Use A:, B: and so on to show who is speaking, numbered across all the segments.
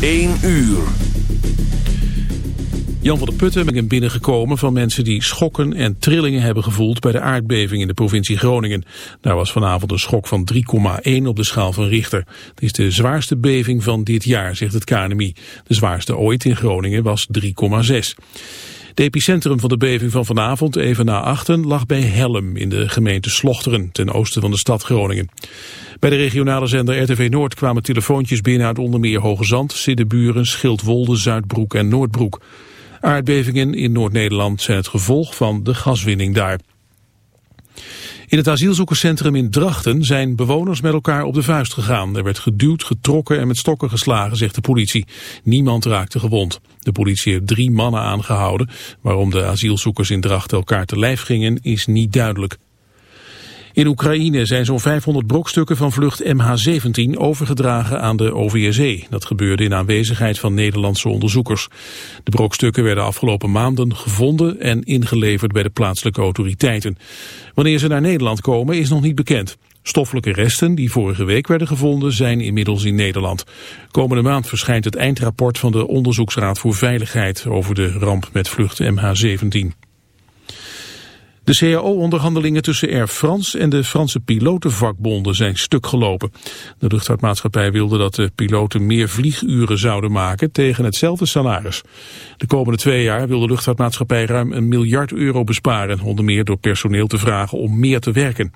A: 1 uur.
B: Jan van der Putten ben binnengekomen van mensen die schokken en trillingen hebben gevoeld bij de aardbeving in de provincie Groningen. Daar was vanavond een schok van 3,1 op de schaal van Richter. Het is de zwaarste beving van dit jaar, zegt het KNMI. De zwaarste ooit in Groningen was 3,6. Het epicentrum van de beving van vanavond, even na achten, lag bij Helm in de gemeente Slochteren, ten oosten van de stad Groningen. Bij de regionale zender RTV Noord kwamen telefoontjes binnen uit onder meer Hoge Zand, Siddeburen, Schildwolde, Zuidbroek en Noordbroek. Aardbevingen in Noord-Nederland zijn het gevolg van de gaswinning daar. In het asielzoekerscentrum in Drachten zijn bewoners met elkaar op de vuist gegaan. Er werd geduwd, getrokken en met stokken geslagen, zegt de politie. Niemand raakte gewond. De politie heeft drie mannen aangehouden. Waarom de asielzoekers in Drachten elkaar te lijf gingen is niet duidelijk. In Oekraïne zijn zo'n 500 brokstukken van vlucht MH17 overgedragen aan de OVSE. Dat gebeurde in aanwezigheid van Nederlandse onderzoekers. De brokstukken werden afgelopen maanden gevonden en ingeleverd bij de plaatselijke autoriteiten. Wanneer ze naar Nederland komen is nog niet bekend. Stoffelijke resten die vorige week werden gevonden zijn inmiddels in Nederland. Komende maand verschijnt het eindrapport van de Onderzoeksraad voor Veiligheid over de ramp met vlucht MH17. De CAO-onderhandelingen tussen Air France en de Franse pilotenvakbonden zijn stuk gelopen. De luchtvaartmaatschappij wilde dat de piloten meer vlieguren zouden maken tegen hetzelfde salaris. De komende twee jaar wil de luchtvaartmaatschappij ruim een miljard euro besparen, onder meer door personeel te vragen om meer te werken.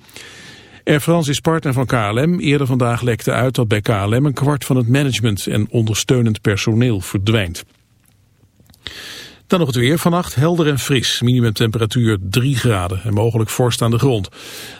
B: Air France is partner van KLM. Eerder vandaag lekte uit dat bij KLM een kwart van het management en ondersteunend personeel verdwijnt. Dan nog het weer. Vannacht helder en fris. Minimumtemperatuur 3 graden en mogelijk vorst aan de grond.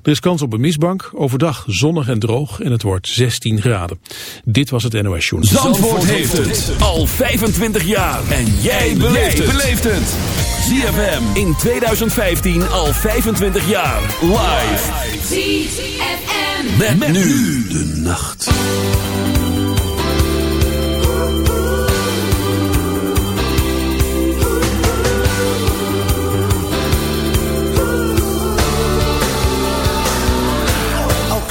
B: Er is kans op een mistbank. Overdag zonnig en droog en het wordt 16 graden. Dit was het NOS Journal.
A: Zandvoort, Zandvoort heeft het al 25 jaar. En jij beleeft het. ZFM in 2015 al 25 jaar. Live. ZFM. met nu de nacht.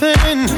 C: Then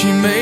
D: She makes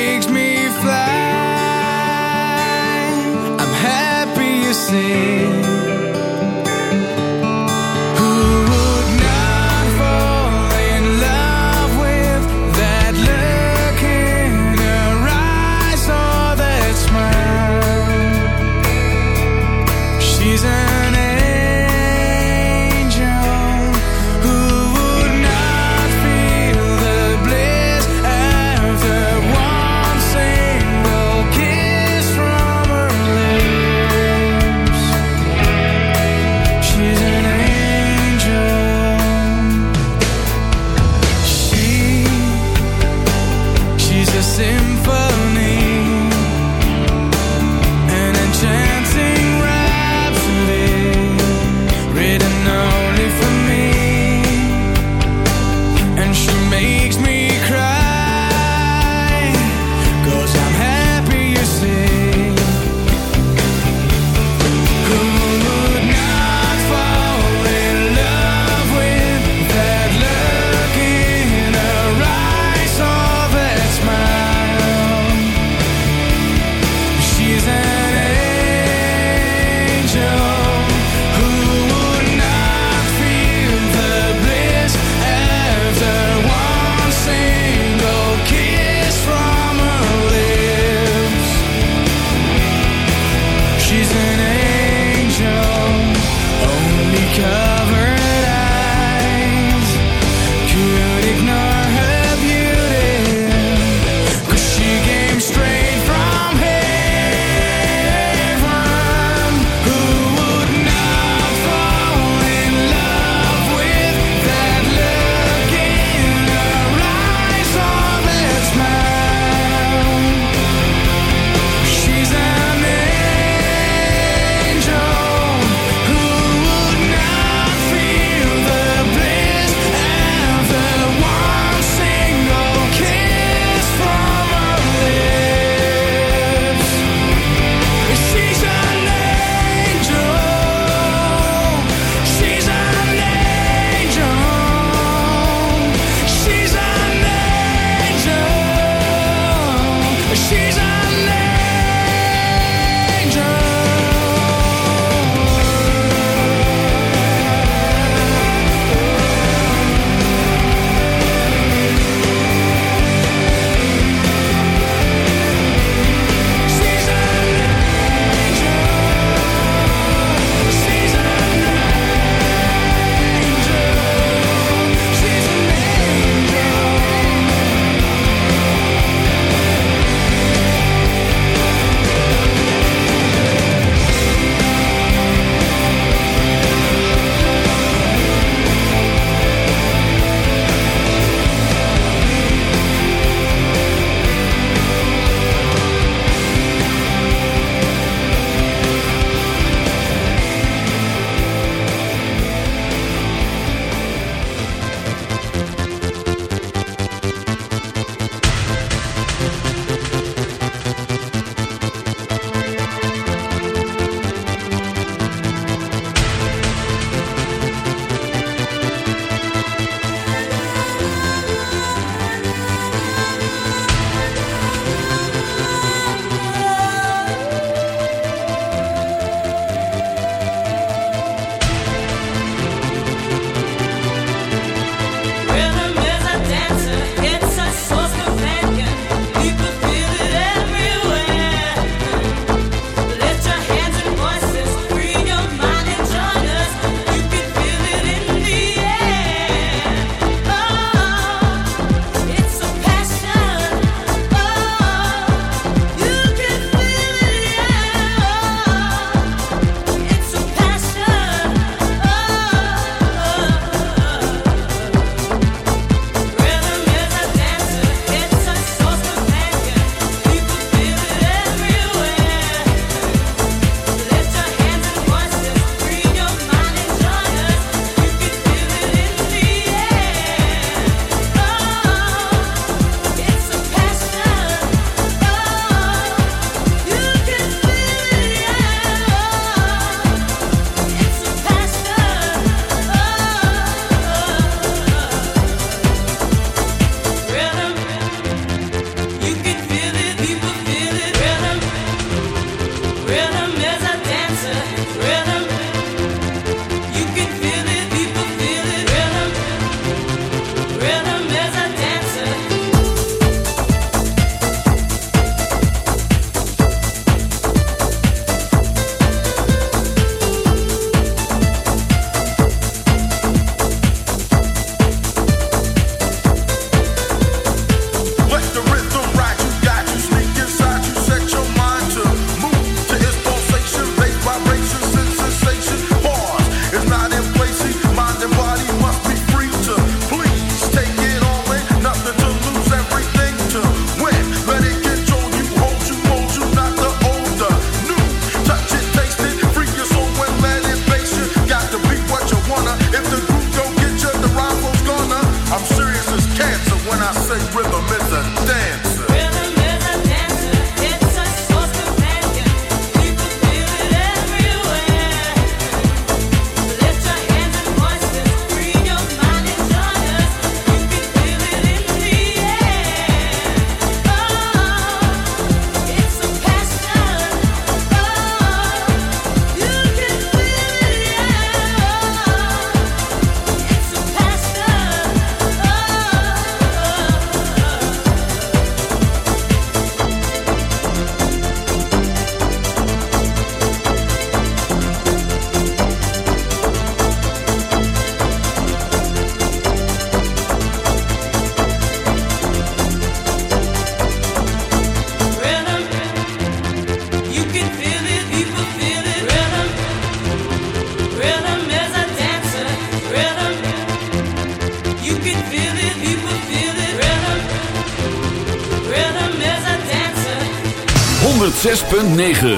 D: 9.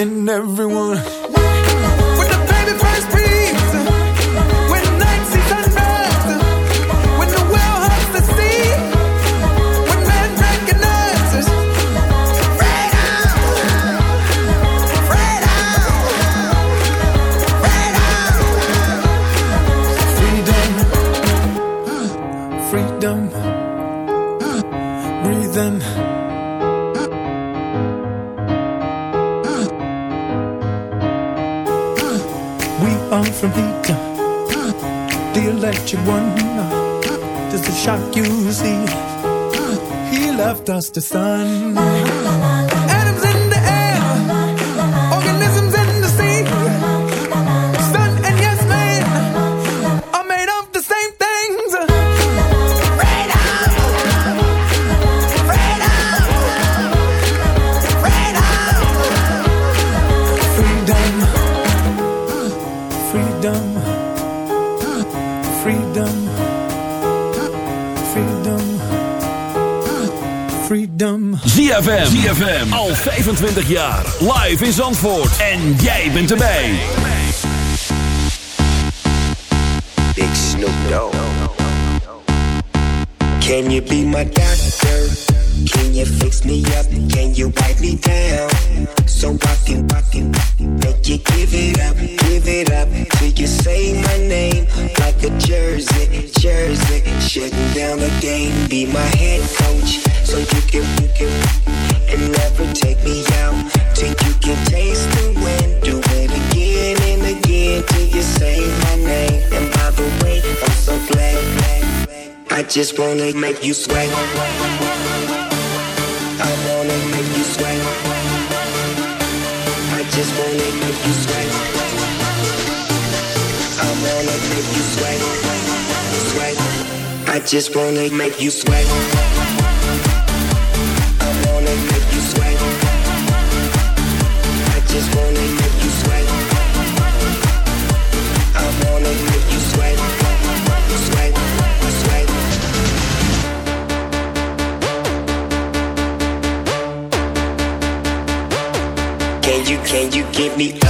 D: In
E: everyone. When the baby first breathes,
D: Are from heat, the electric one. Does the shock you see? He left us the sun.
A: ZFM. ZFM. Al 25 jaar. Live in Zandvoort. En jij bent erbij.
F: Big Snoop Dogg. Can you be my doctor? Can you fix me up? Can you wipe me down? So I can, make you give it up, give it up till you say my name like a jersey, jersey. Shutting down the game, be my head coach, so you can, you can, and never take me out till you can taste the wind. Do it again and again till you say my name. And by the way, I'm so glad. I just wanna make you sweat. I wanna make you sweat. I just wanna make you sweat. I wanna make you sweat. Sweat. I just wanna make you sweat. need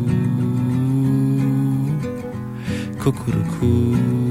G: cuckoo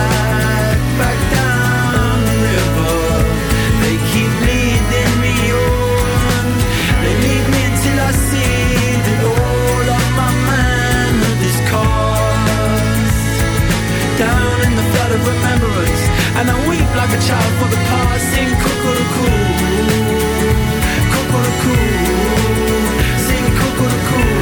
G: in of remembrance. And I weep like a child for the past. Sing cuckoo, cuckoo, sing cuckoo, I